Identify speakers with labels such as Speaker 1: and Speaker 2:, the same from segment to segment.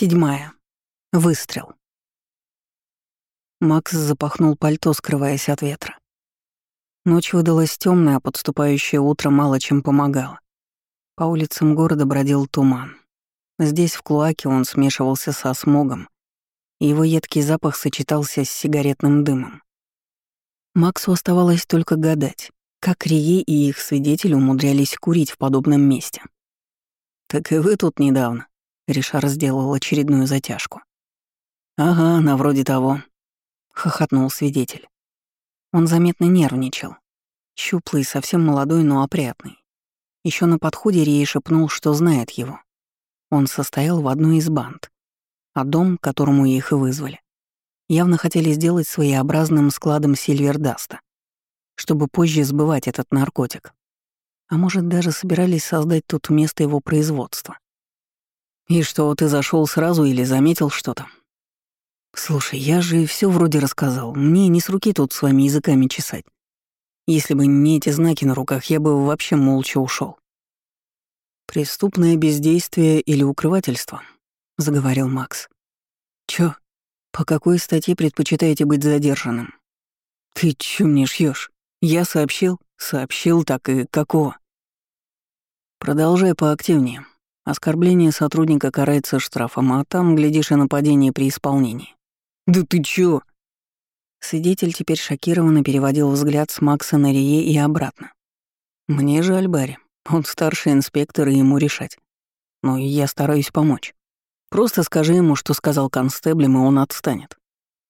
Speaker 1: Седьмая. Выстрел. Макс запахнул пальто, скрываясь от ветра. Ночь выдалась темная, а подступающее утро мало чем помогало. По улицам города бродил туман. Здесь, в Клуаке, он смешивался со смогом, его едкий запах сочетался с сигаретным дымом. Максу оставалось только гадать, как Рие и их свидетели умудрялись курить в подобном месте. «Так и вы тут недавно», — Ришар сделал очередную затяжку. «Ага, на вроде того», — хохотнул свидетель. Он заметно нервничал. Щуплый, совсем молодой, но опрятный. Еще на подходе Рей шепнул, что знает его. Он состоял в одной из банд, а дом, к которому их и вызвали, явно хотели сделать своеобразным складом Сильвердаста, чтобы позже сбывать этот наркотик. А может, даже собирались создать тут место его производства. «И что, ты зашел сразу или заметил что-то?» «Слушай, я же все вроде рассказал. Мне не с руки тут с вами языками чесать. Если бы не эти знаки на руках, я бы вообще молча ушел. «Преступное бездействие или укрывательство», — заговорил Макс. «Чё? По какой статье предпочитаете быть задержанным?» «Ты чё мне шьёшь? Я сообщил? Сообщил, так и какого?» «Продолжай поактивнее. Оскорбление сотрудника карается штрафом, а там, глядишь, и нападение при исполнении». «Да ты чё?» Свидетель теперь шокированно переводил взгляд с Макса на Рие и обратно. «Мне жаль Барри. Он старший инспектор, и ему решать. Но я стараюсь помочь. Просто скажи ему, что сказал констеблем, и он отстанет.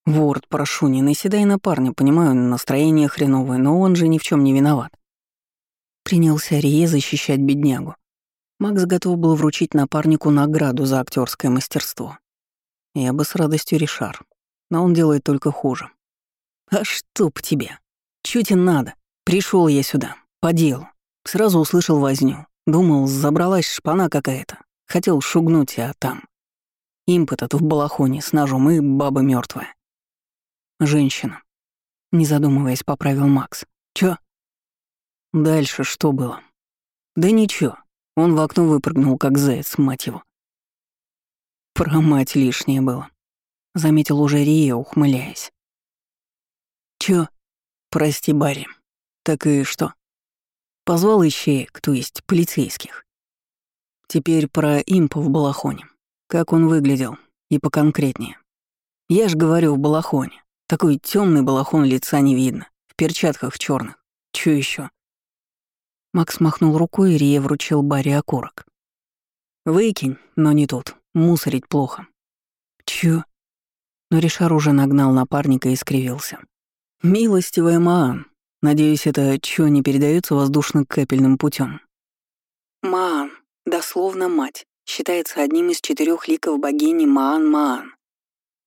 Speaker 1: Ворд, прошу, не наседай на парня, понимаю, настроение хреновое, но он же ни в чем не виноват. Принялся Рие защищать беднягу. Макс готов был вручить напарнику награду за актерское мастерство. Я бы с радостью Ришар, но он делает только хуже. А чтоб тебе? Чуть и надо. Пришел я сюда, по делу. Сразу услышал возню. Думал, забралась шпана какая-то. Хотел шугнуть, а там... Имп этот в балахоне с ножом и баба мертвая. Женщина. Не задумываясь, поправил Макс. Чё? Дальше что было? Да ничего. Он в окно выпрыгнул, как заяц, мать его. Про мать лишнее было. Заметил уже Рия, ухмыляясь. Чё? Прости, Барри. Так и что? Позвал ищеек, то есть полицейских. Теперь про импа в балахоне. Как он выглядел, и поконкретнее. Я ж говорю, в балахоне. Такой темный балахон лица не видно, в перчатках черных. Чё еще? Макс махнул рукой, и Рия вручил Барри окурок. «Выкинь, но не тут. Мусорить плохо». «Чё?» Но Ришар уже нагнал напарника и скривился. «Милостивая Маан, надеюсь, это чё не передается воздушно-капельным путем. Маан, дословно мать, считается одним из четырех ликов богини Маан-Маан.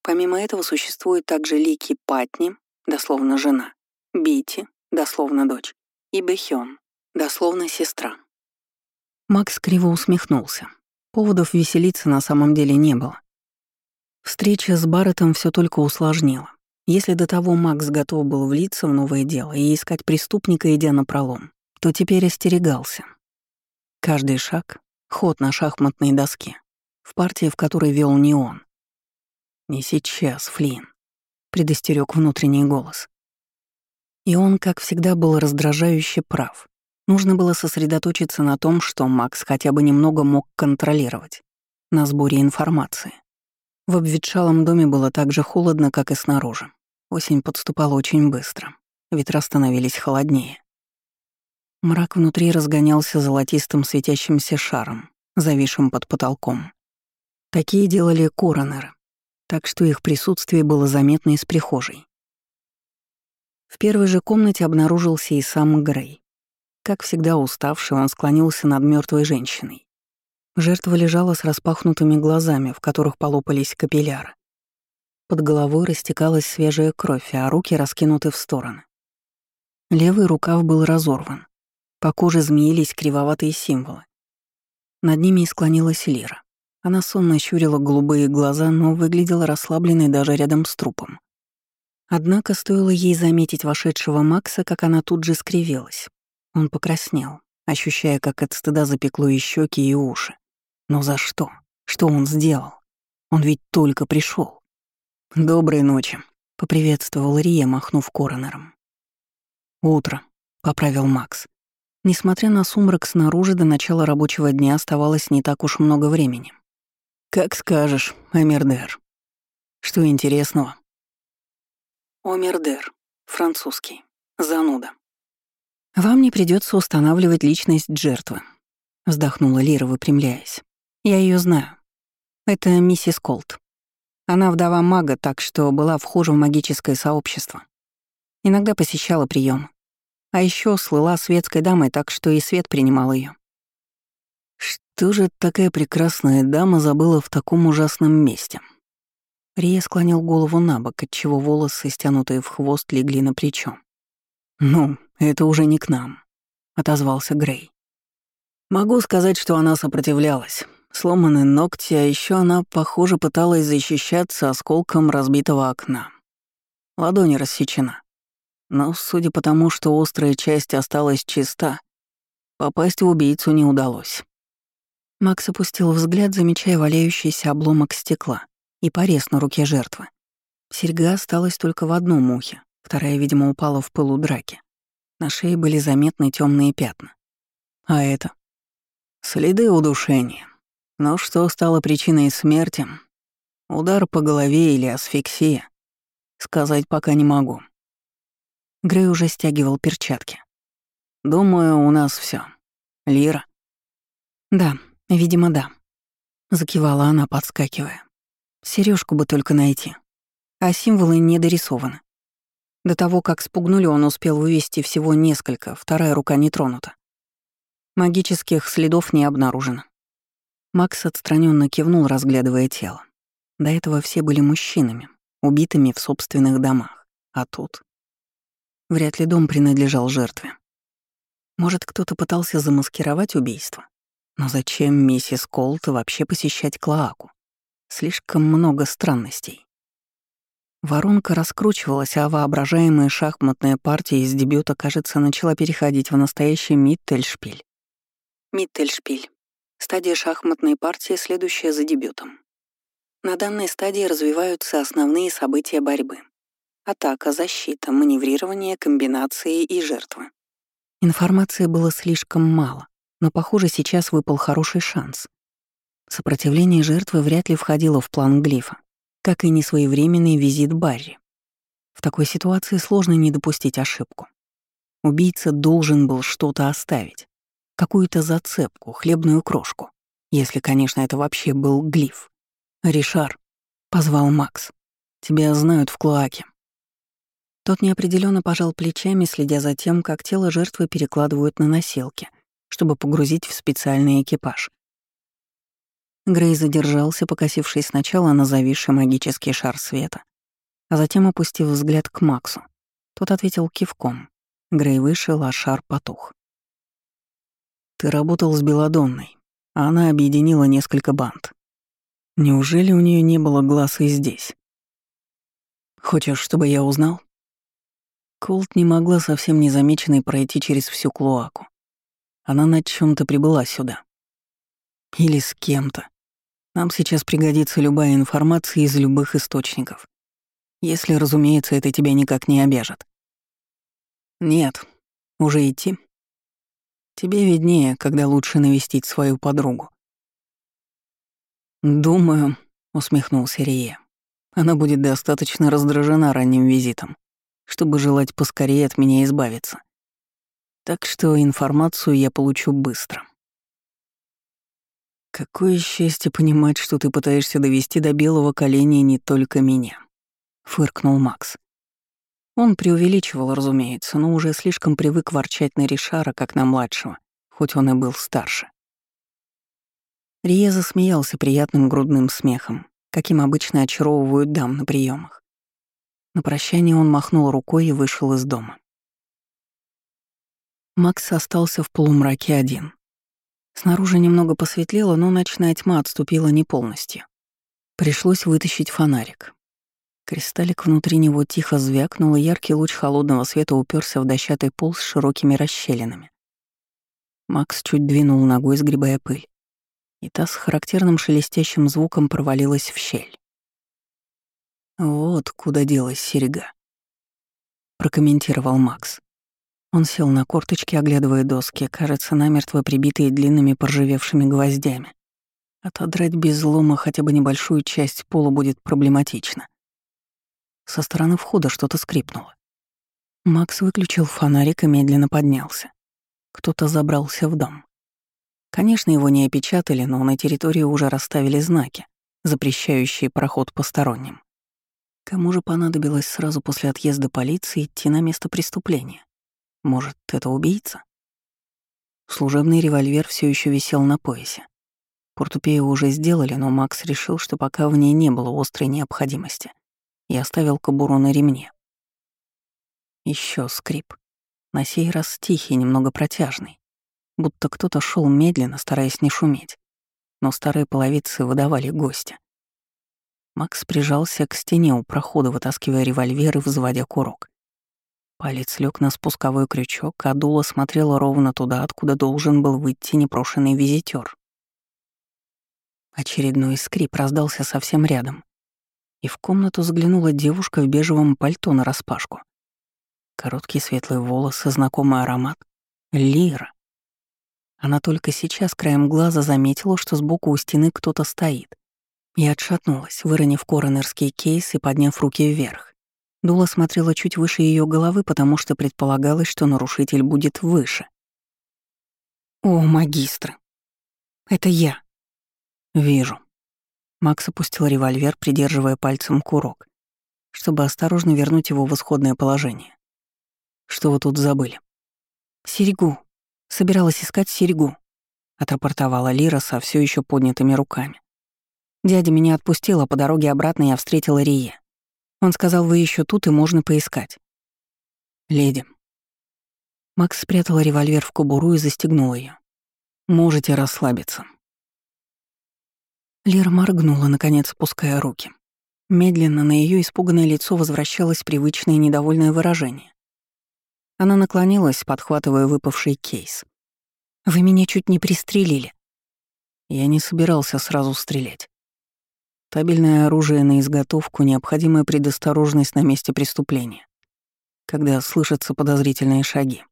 Speaker 1: Помимо этого существуют также лики Патни, дословно жена, Бити, дословно дочь, и Бехён, дословно сестра. Макс криво усмехнулся. Поводов веселиться на самом деле не было. Встреча с Барреттом все только усложнила. Если до того Макс готов был влиться в новое дело и искать преступника, идя на пролом, то теперь остерегался. Каждый шаг — ход на шахматной доске, в партии, в которой вел не он. «Не сейчас, Флинн», — предостерег внутренний голос. И он, как всегда, был раздражающе прав. Нужно было сосредоточиться на том, что Макс хотя бы немного мог контролировать, на сборе информации. В обветшалом доме было так же холодно, как и снаружи. Осень подступала очень быстро. Ветра становились холоднее. Мрак внутри разгонялся золотистым светящимся шаром, зависшим под потолком. Такие делали коронеры, так что их присутствие было заметно из прихожей. В первой же комнате обнаружился и сам Грей. Как всегда уставший, он склонился над мертвой женщиной. Жертва лежала с распахнутыми глазами, в которых полопались капилляры. Под головой растекалась свежая кровь, а руки раскинуты в стороны. Левый рукав был разорван. По коже змеились кривоватые символы. Над ними и склонилась Лира. Она сонно щурила голубые глаза, но выглядела расслабленной даже рядом с трупом. Однако стоило ей заметить вошедшего Макса, как она тут же скривилась. Он покраснел, ощущая, как от стыда запекло и щеки, и уши. Но за что? Что он сделал? Он ведь только пришел. «Доброй ночи», — поприветствовал Рия, махнув коронером. «Утро», — поправил Макс. Несмотря на сумрак снаружи, до начала рабочего дня оставалось не так уж много времени. «Как скажешь, Эмердер. Что интересного?» Омердер, французский, зануда. «Вам не придется устанавливать личность жертвы», — вздохнула Лира, выпрямляясь. «Я ее знаю. Это миссис Колт. Она вдова мага, так что была вхожа в магическое сообщество. Иногда посещала прием. А еще слыла светской дамой, так что и свет принимал ее. Что же такая прекрасная дама забыла в таком ужасном месте? Рия склонил голову на бок, отчего волосы, стянутые в хвост, легли на плечо. «Ну, это уже не к нам», — отозвался Грей. «Могу сказать, что она сопротивлялась. Сломаны ногти, а еще она, похоже, пыталась защищаться осколком разбитого окна. Ладонь рассечена. Но, судя по тому, что острая часть осталась чиста, попасть в убийцу не удалось». Макс опустил взгляд, замечая валяющийся обломок стекла и порез на руке жертвы. Серьга осталась только в одном ухе, вторая, видимо, упала в пылу драки. На шее были заметны темные пятна. А это? Следы удушения. Но что стало причиной смерти? Удар по голове или асфиксия? Сказать пока не могу. Грей уже стягивал перчатки. Думаю, у нас все. Лира? Да, видимо, да. Закивала она, подскакивая. Сережку бы только найти. А символы не дорисованы. До того, как спугнули, он успел вывести всего несколько, вторая рука не тронута. Магических следов не обнаружено. Макс отстраненно кивнул, разглядывая тело. До этого все были мужчинами, убитыми в собственных домах. А тут... Вряд ли дом принадлежал жертве. Может, кто-то пытался замаскировать убийство? Но зачем миссис Колт вообще посещать Клоаку? Слишком много странностей. Воронка раскручивалась, а воображаемая шахматная партия из дебюта, кажется, начала переходить в настоящий Миттельшпиль. Миттельшпиль. Стадия шахматной партии, следующая за дебютом. На данной стадии развиваются основные события борьбы. Атака, защита, маневрирование, комбинации и жертвы. Информации было слишком мало, но, похоже, сейчас выпал хороший шанс. Сопротивление жертвы вряд ли входило в план глифа как и несвоевременный визит Барри. В такой ситуации сложно не допустить ошибку. Убийца должен был что-то оставить, какую-то зацепку, хлебную крошку, если, конечно, это вообще был глиф. «Ришар», — позвал Макс, — «тебя знают в клоаке». Тот неопределенно пожал плечами, следя за тем, как тело жертвы перекладывают на носилки, чтобы погрузить в специальный экипаж. Грей задержался, покосившись сначала на зависший магический шар света, а затем опустив взгляд к Максу. Тот ответил кивком. Грей вышел, а шар потух. «Ты работал с Беладонной, а она объединила несколько банд. Неужели у нее не было глаз и здесь? Хочешь, чтобы я узнал?» Колт не могла совсем незамеченной пройти через всю клоаку. Она над чем то прибыла сюда. Или с кем-то. Нам сейчас пригодится любая информация из любых источников. Если, разумеется, это тебя никак не обяжет. Нет, уже идти? Тебе виднее, когда лучше навестить свою подругу. «Думаю», — усмехнулся Рия, — «она будет достаточно раздражена ранним визитом, чтобы желать поскорее от меня избавиться. Так что информацию я получу быстро». «Какое счастье понимать, что ты пытаешься довести до белого коленя не только меня», — фыркнул Макс. Он преувеличивал, разумеется, но уже слишком привык ворчать на Ришара, как на младшего, хоть он и был старше. Рия засмеялся приятным грудным смехом, каким обычно очаровывают дам на приемах. На прощание он махнул рукой и вышел из дома. Макс остался в полумраке один. Снаружи немного посветлело, но ночная тьма отступила не полностью. Пришлось вытащить фонарик. Кристаллик внутри него тихо звякнул, и яркий луч холодного света уперся в дощатый пол с широкими расщелинами. Макс чуть двинул ногой, сгребая пыль. и та с характерным шелестящим звуком провалилась в щель. «Вот куда делась серега», — прокомментировал Макс. Он сел на корточки, оглядывая доски, кажется, намертво прибитые длинными поржевевшими гвоздями. Отодрать без лома хотя бы небольшую часть пола будет проблематично. Со стороны входа что-то скрипнуло. Макс выключил фонарик и медленно поднялся. Кто-то забрался в дом. Конечно, его не опечатали, но на территории уже расставили знаки, запрещающие проход посторонним. Кому же понадобилось сразу после отъезда полиции идти на место преступления? Может, это убийца? Служебный револьвер все еще висел на поясе. Портупею уже сделали, но Макс решил, что пока в ней не было острой необходимости, и оставил кобуру на ремне. Еще скрип. На сей раз тихий, немного протяжный. Будто кто-то шел медленно, стараясь не шуметь. Но старые половицы выдавали гостя. Макс прижался к стене у прохода, вытаскивая револьвер и взводя курок. Палец лег на спусковой крючок, а дуло смотрело ровно туда, откуда должен был выйти непрошенный визитер. Очередной скрип раздался совсем рядом, и в комнату заглянула девушка в бежевом пальто нараспашку. Короткие светлые волосы, знакомый аромат. Лира. Она только сейчас краем глаза заметила, что сбоку у стены кто-то стоит. И отшатнулась, выронив коронерский кейс и подняв руки вверх. Дула смотрела чуть выше ее головы, потому что предполагалось, что нарушитель будет выше. «О, магистр! Это я!» «Вижу». Макс опустил револьвер, придерживая пальцем курок, чтобы осторожно вернуть его в исходное положение. Что вы тут забыли?» «Серегу. Собиралась искать серегу», — отрапортовала Лира со все еще поднятыми руками. «Дядя меня отпустил, а по дороге обратно я встретила Рие. Он сказал, вы еще тут и можно поискать». «Леди». Макс спрятал револьвер в кобуру и застегнул ее. «Можете расслабиться». Лира моргнула, наконец, опуская руки. Медленно на ее испуганное лицо возвращалось привычное недовольное выражение. Она наклонилась, подхватывая выпавший кейс. «Вы меня чуть не пристрелили». Я не собирался сразу стрелять. Табельное оружие на изготовку — необходимая предосторожность на месте преступления, когда слышатся подозрительные шаги.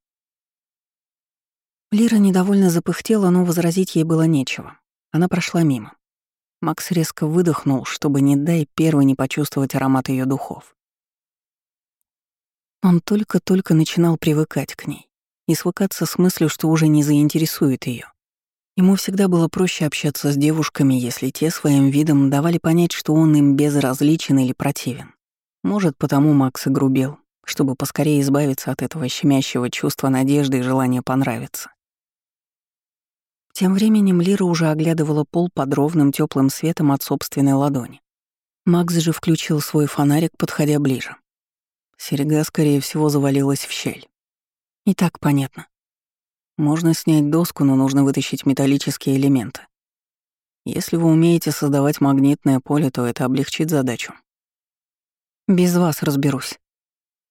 Speaker 1: Лира недовольно запыхтела, но возразить ей было нечего. Она прошла мимо. Макс резко выдохнул, чтобы, не дай первый не почувствовать аромат ее духов. Он только-только начинал привыкать к ней и свыкаться с мыслью, что уже не заинтересует ее. Ему всегда было проще общаться с девушками, если те своим видом давали понять, что он им безразличен или противен. Может, потому Макс и грубел, чтобы поскорее избавиться от этого щемящего чувства надежды и желания понравиться. Тем временем Лира уже оглядывала пол под ровным теплым светом от собственной ладони. Макс же включил свой фонарик, подходя ближе. Серега, скорее всего, завалилась в щель. И так понятно. Можно снять доску, но нужно вытащить металлические элементы. Если вы умеете создавать магнитное поле, то это облегчит задачу. Без вас разберусь.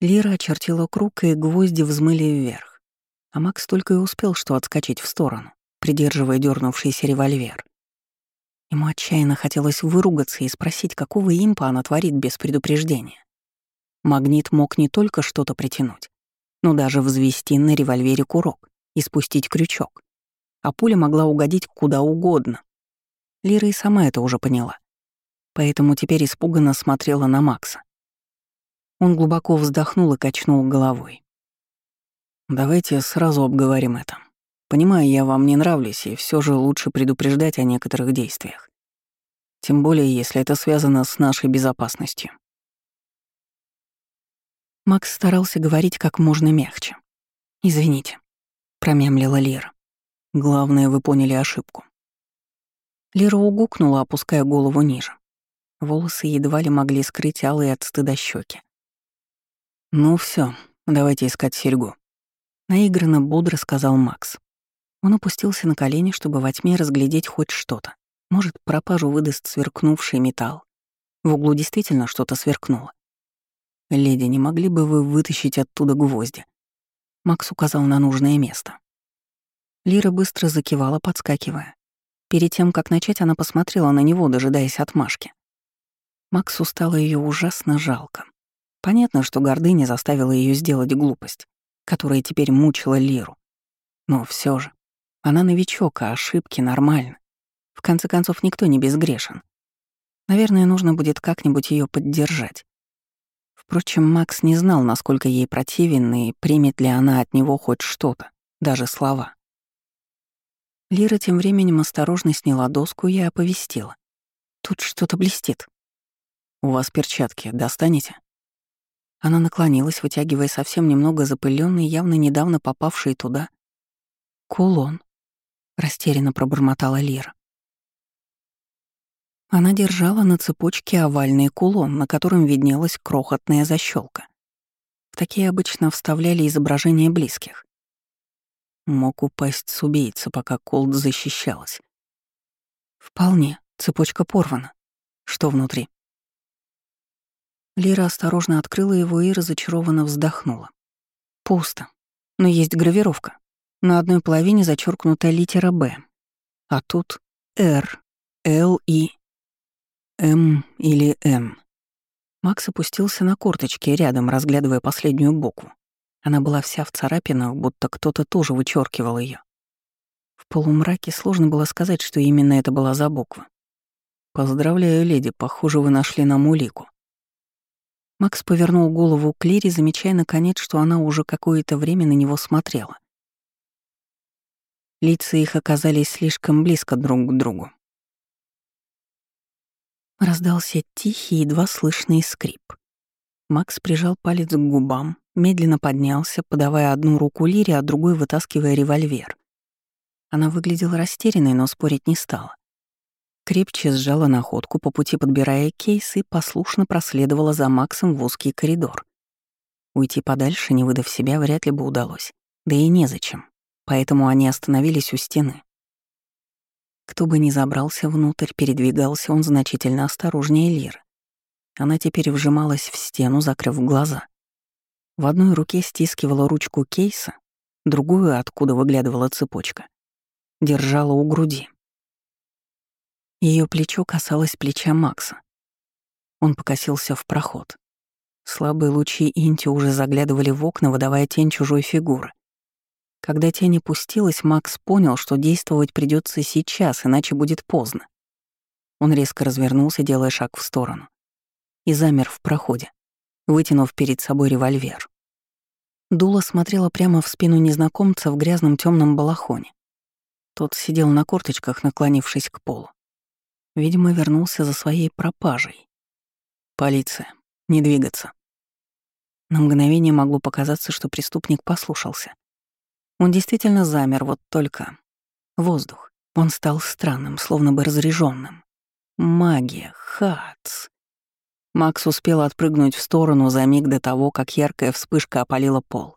Speaker 1: Лира очертила круг, и гвозди взмыли вверх. А Макс только и успел что отскочить в сторону, придерживая дернувшийся револьвер. Ему отчаянно хотелось выругаться и спросить, какого импа она творит без предупреждения. Магнит мог не только что-то притянуть, но даже взвести на револьвере курок и спустить крючок. А пуля могла угодить куда угодно. Лира и сама это уже поняла. Поэтому теперь испуганно смотрела на Макса. Он глубоко вздохнул и качнул головой. «Давайте сразу обговорим это. Понимаю, я вам не нравлюсь, и все же лучше предупреждать о некоторых действиях. Тем более, если это связано с нашей безопасностью. Макс старался говорить как можно мягче. «Извините», — промямлила Лира. «Главное, вы поняли ошибку». Лира угукнула, опуская голову ниже. Волосы едва ли могли скрыть алые от стыда щеки. «Ну все, давайте искать серьгу», — наигранно бодро сказал Макс. Он опустился на колени, чтобы во тьме разглядеть хоть что-то. Может, пропажу выдаст сверкнувший металл. В углу действительно что-то сверкнуло. «Леди, не могли бы вы вытащить оттуда гвозди?» Макс указал на нужное место. Лира быстро закивала, подскакивая. Перед тем, как начать, она посмотрела на него, дожидаясь отмашки. Максу стало ее ужасно жалко. Понятно, что гордыня заставила ее сделать глупость, которая теперь мучила Лиру. Но все же, она новичок, а ошибки нормально. В конце концов, никто не безгрешен. Наверное, нужно будет как-нибудь ее поддержать. Впрочем, Макс не знал, насколько ей противен и примет ли она от него хоть что-то, даже слова. Лира тем временем осторожно сняла доску и оповестила. «Тут что-то блестит. У вас перчатки достанете?» Она наклонилась, вытягивая совсем немного запыленный, явно недавно попавший туда. «Кулон», — растерянно пробормотала Лира. Она держала на цепочке овальный кулон, на котором виднелась крохотная защелка. В такие обычно вставляли изображения близких. Мог упасть с убийцы, пока Колд защищалась. Вполне, цепочка порвана. Что внутри? Лира осторожно открыла его и разочарованно вздохнула. Пусто. Но есть гравировка. На одной половине зачеркнута литера «Б». А тут «Р», «Л» и М или Н. Макс опустился на корточки рядом, разглядывая последнюю букву. Она была вся в царапинах, будто кто-то тоже вычеркивал ее. В полумраке сложно было сказать, что именно это была за буква. «Поздравляю, леди, похоже, вы нашли нам улику». Макс повернул голову к Лире, замечая наконец, что она уже какое-то время на него смотрела. Лица их оказались слишком близко друг к другу. Раздался тихий, едва слышный скрип. Макс прижал палец к губам, медленно поднялся, подавая одну руку Лире, а другой вытаскивая револьвер. Она выглядела растерянной, но спорить не стала. Крепче сжала находку, по пути подбирая кейс, и послушно проследовала за Максом в узкий коридор. Уйти подальше, не выдав себя, вряд ли бы удалось. Да и незачем. Поэтому они остановились у стены. Кто бы ни забрался внутрь, передвигался он значительно осторожнее Лиры. Она теперь вжималась в стену, закрыв глаза. В одной руке стискивала ручку кейса, другую, откуда выглядывала цепочка, держала у груди. Ее плечо касалось плеча Макса. Он покосился в проход. Слабые лучи Инти уже заглядывали в окна, выдавая тень чужой фигуры. Когда тень опустилась, Макс понял, что действовать придется сейчас, иначе будет поздно. Он резко развернулся, делая шаг в сторону. И замер в проходе, вытянув перед собой револьвер. Дула смотрела прямо в спину незнакомца в грязном темном балахоне. Тот сидел на корточках, наклонившись к полу. Видимо, вернулся за своей пропажей. «Полиция. Не двигаться». На мгновение могло показаться, что преступник послушался. Он действительно замер, вот только... Воздух. Он стал странным, словно бы разряженным. Магия, хац. Макс успел отпрыгнуть в сторону за миг до того, как яркая вспышка опалила пол.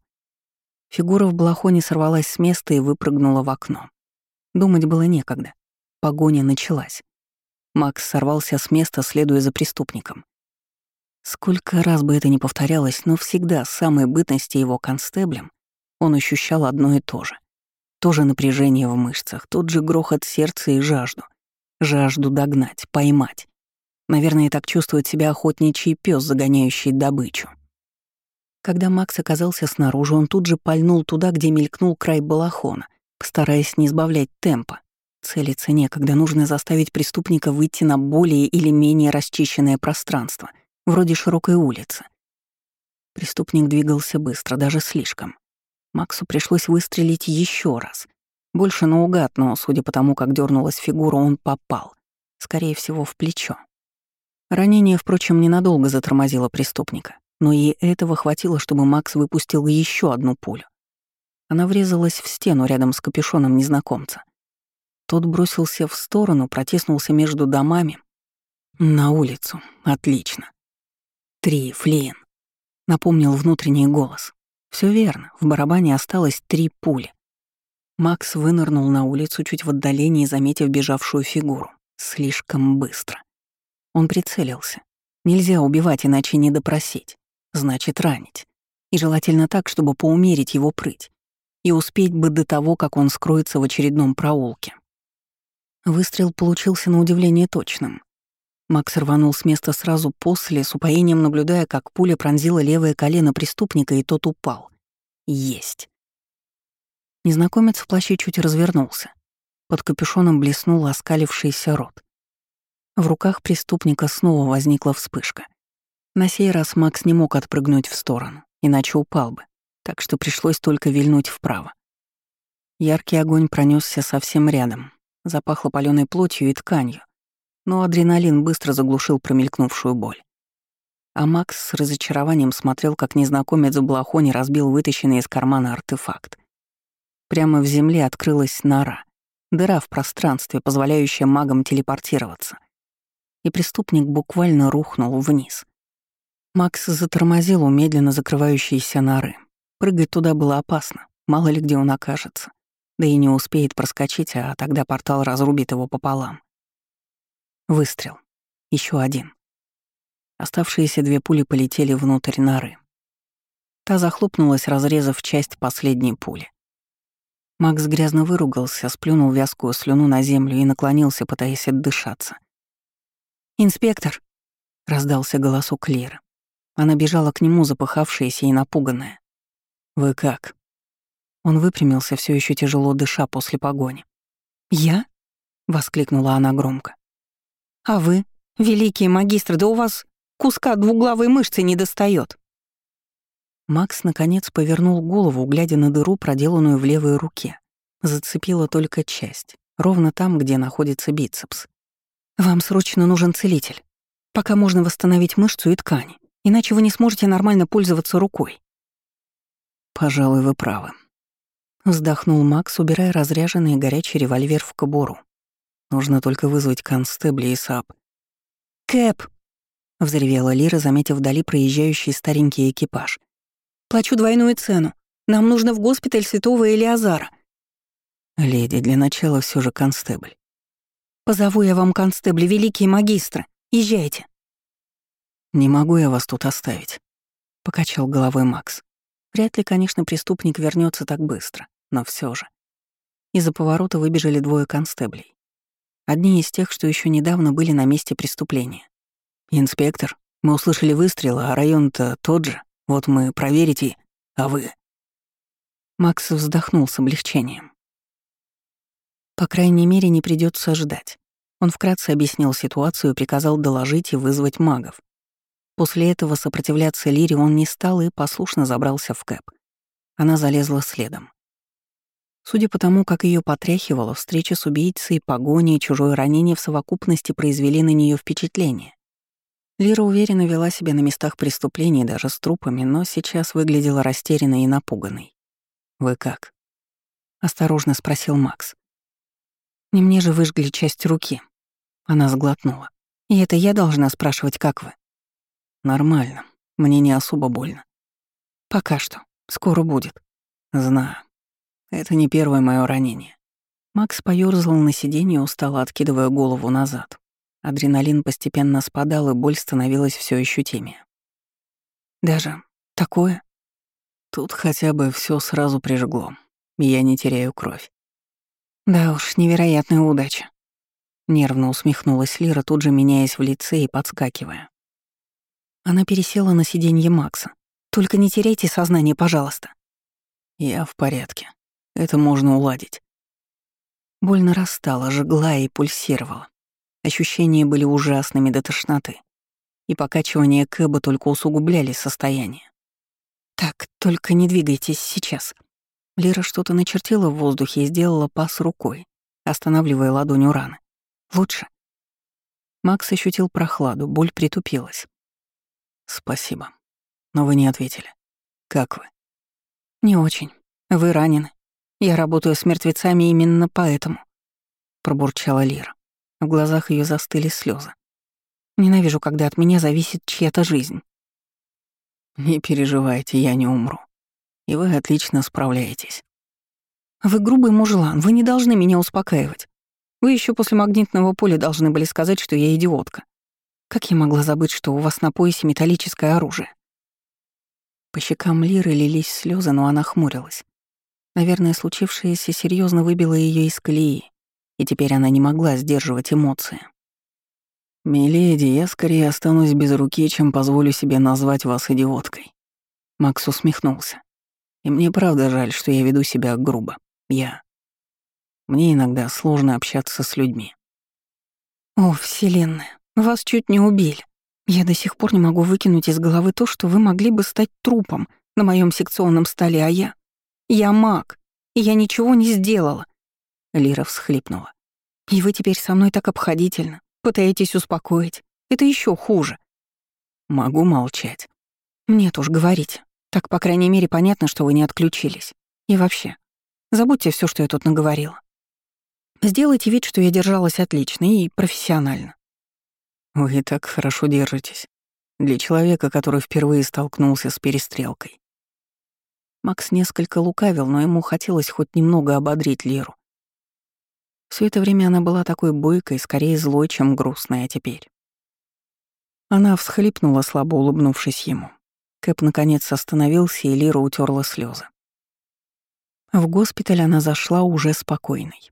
Speaker 1: Фигура в балахоне сорвалась с места и выпрыгнула в окно. Думать было некогда. Погоня началась. Макс сорвался с места, следуя за преступником. Сколько раз бы это ни повторялось, но всегда с самой бытности его констеблем он ощущал одно и то же. То же напряжение в мышцах, тот же грохот сердца и жажду. Жажду догнать, поймать. Наверное, так чувствует себя охотничий пес, загоняющий добычу. Когда Макс оказался снаружи, он тут же пальнул туда, где мелькнул край балахона, стараясь не сбавлять темпа. Целиться некогда, нужно заставить преступника выйти на более или менее расчищенное пространство, вроде широкой улицы. Преступник двигался быстро, даже слишком. Максу пришлось выстрелить еще раз. Больше наугад, но, судя по тому, как дернулась фигура, он попал. Скорее всего, в плечо. Ранение, впрочем, ненадолго затормозило преступника, но и этого хватило, чтобы Макс выпустил еще одну пулю. Она врезалась в стену рядом с капюшоном незнакомца. Тот бросился в сторону, протиснулся между домами. На улицу. Отлично. Три, Флиен. Напомнил внутренний голос. Все верно, в барабане осталось три пули. Макс вынырнул на улицу чуть в отдалении, заметив бежавшую фигуру. Слишком быстро. Он прицелился. Нельзя убивать, иначе не допросить. Значит, ранить. И желательно так, чтобы поумерить его прыть. И успеть бы до того, как он скроется в очередном проулке. Выстрел получился на удивление точным. Макс рванул с места сразу после, с упоением наблюдая, как пуля пронзила левое колено преступника, и тот упал. Есть. Незнакомец в плаще чуть развернулся. Под капюшоном блеснул оскалившийся рот. В руках преступника снова возникла вспышка. На сей раз Макс не мог отпрыгнуть в сторону, иначе упал бы, так что пришлось только вильнуть вправо. Яркий огонь пронесся совсем рядом, запахло паленой плотью и тканью, но адреналин быстро заглушил промелькнувшую боль. А Макс с разочарованием смотрел, как незнакомец в балахоне разбил вытащенный из кармана артефакт. Прямо в земле открылась нора, дыра в пространстве, позволяющая магам телепортироваться. И преступник буквально рухнул вниз. Макс затормозил у медленно закрывающейся норы. Прыгать туда было опасно, мало ли где он окажется. Да и не успеет проскочить, а тогда портал разрубит его пополам. Выстрел. Еще один. Оставшиеся две пули полетели внутрь норы. Та захлопнулась, разрезав часть последней пули. Макс грязно выругался, сплюнул вязкую слюну на землю и наклонился, пытаясь отдышаться. «Инспектор!» — раздался голосок Леры. Она бежала к нему, запыхавшаяся и напуганная. «Вы как?» Он выпрямился, все еще тяжело дыша после погони. «Я?» — воскликнула она громко. А вы, великие магистры, да у вас куска двуглавой мышцы не достает. Макс, наконец, повернул голову, глядя на дыру, проделанную в левой руке. Зацепила только часть, ровно там, где находится бицепс. «Вам срочно нужен целитель. Пока можно восстановить мышцу и ткани, иначе вы не сможете нормально пользоваться рукой». «Пожалуй, вы правы», — вздохнул Макс, убирая разряженный горячий револьвер в кобуру. Нужно только вызвать констебля и кэб. «Кэб!» — взревела Лира, заметив вдали проезжающий старенький экипаж. «Плачу двойную цену. Нам нужно в госпиталь святого Элиазара». «Леди, для начала все же констебль». «Позову я вам констебли, великие магистры. Езжайте». «Не могу я вас тут оставить», — покачал головой Макс. Вряд ли, конечно, преступник вернется так быстро, но все же. Из-за поворота выбежали двое констеблей. Одни из тех, что еще недавно были на месте преступления. «Инспектор, мы услышали выстрелы, а район-то тот же. Вот мы проверите, а вы...» Макс вздохнул с облегчением. По крайней мере, не придется ждать. Он вкратце объяснил ситуацию, приказал доложить и вызвать магов. После этого сопротивляться Лире он не стал и послушно забрался в кэп. Она залезла следом. Судя по тому, как ее потряхивало, встреча с убийцей, погони и чужое ранение в совокупности произвели на нее впечатление. Лира уверенно вела себя на местах преступлений, даже с трупами, но сейчас выглядела растерянной и напуганной. «Вы как?» — осторожно спросил Макс. «Не мне же выжгли часть руки». Она сглотнула. «И это я должна спрашивать, как вы?» «Нормально. Мне не особо больно». «Пока что. Скоро будет». «Знаю. Это не первое мое ранение. Макс поёрзал на сиденье, устало откидывая голову назад. Адреналин постепенно спадал, и боль становилась все ощутимее. Даже такое? Тут хотя бы все сразу прижгло, и я не теряю кровь. Да уж, невероятная удача. Нервно усмехнулась Лира, тут же меняясь в лице и подскакивая. Она пересела на сиденье Макса. «Только не теряйте сознание, пожалуйста». «Я в порядке», это можно уладить. Боль нарастала, жгла и пульсировала. Ощущения были ужасными до тошноты. И покачивания Кэба только усугубляли состояние. «Так, только не двигайтесь сейчас». Лера что-то начертила в воздухе и сделала пас рукой, останавливая ладонь у раны. «Лучше?» Макс ощутил прохладу, боль притупилась. «Спасибо. Но вы не ответили. Как вы?» «Не очень. Вы ранены. Я работаю с мертвецами именно поэтому», — пробурчала Лира. В глазах ее застыли слезы. «Ненавижу, когда от меня зависит чья-то жизнь». «Не переживайте, я не умру. И вы отлично справляетесь». «Вы грубый мужлан, вы не должны меня успокаивать. Вы еще после магнитного поля должны были сказать, что я идиотка. Как я могла забыть, что у вас на поясе металлическое оружие?» По щекам Лиры лились слезы, но она хмурилась. Наверное, случившееся серьезно выбило ее из колеи, и теперь она не могла сдерживать эмоции. «Миледи, я скорее останусь без руки, чем позволю себе назвать вас идиоткой». Макс усмехнулся. «И мне правда жаль, что я веду себя грубо. Я. Мне иногда сложно общаться с людьми».
Speaker 2: «О, Вселенная, вас чуть не убили. Я до сих пор не могу выкинуть из головы то, что вы могли бы стать трупом на моем секционном столе, а я... Я маг, и я ничего не сделала». Лира всхлипнула. «И вы теперь со мной так обходительно. Пытаетесь успокоить. Это еще хуже.
Speaker 1: Могу молчать.
Speaker 2: Нет уж, говорите. Так, по крайней мере, понятно, что вы не отключились. И вообще, забудьте все, что я тут наговорила. Сделайте вид, что я держалась отлично и профессионально.
Speaker 1: Вы и так хорошо держитесь. Для человека, который впервые столкнулся с перестрелкой. Макс несколько лукавил, но ему хотелось хоть немного ободрить Леру. Все это время она была такой бойкой, скорее злой, чем грустной, а теперь. Она всхлипнула, слабо улыбнувшись ему. Кэп наконец остановился, и Лира утерла слезы. В госпиталь она зашла уже спокойной.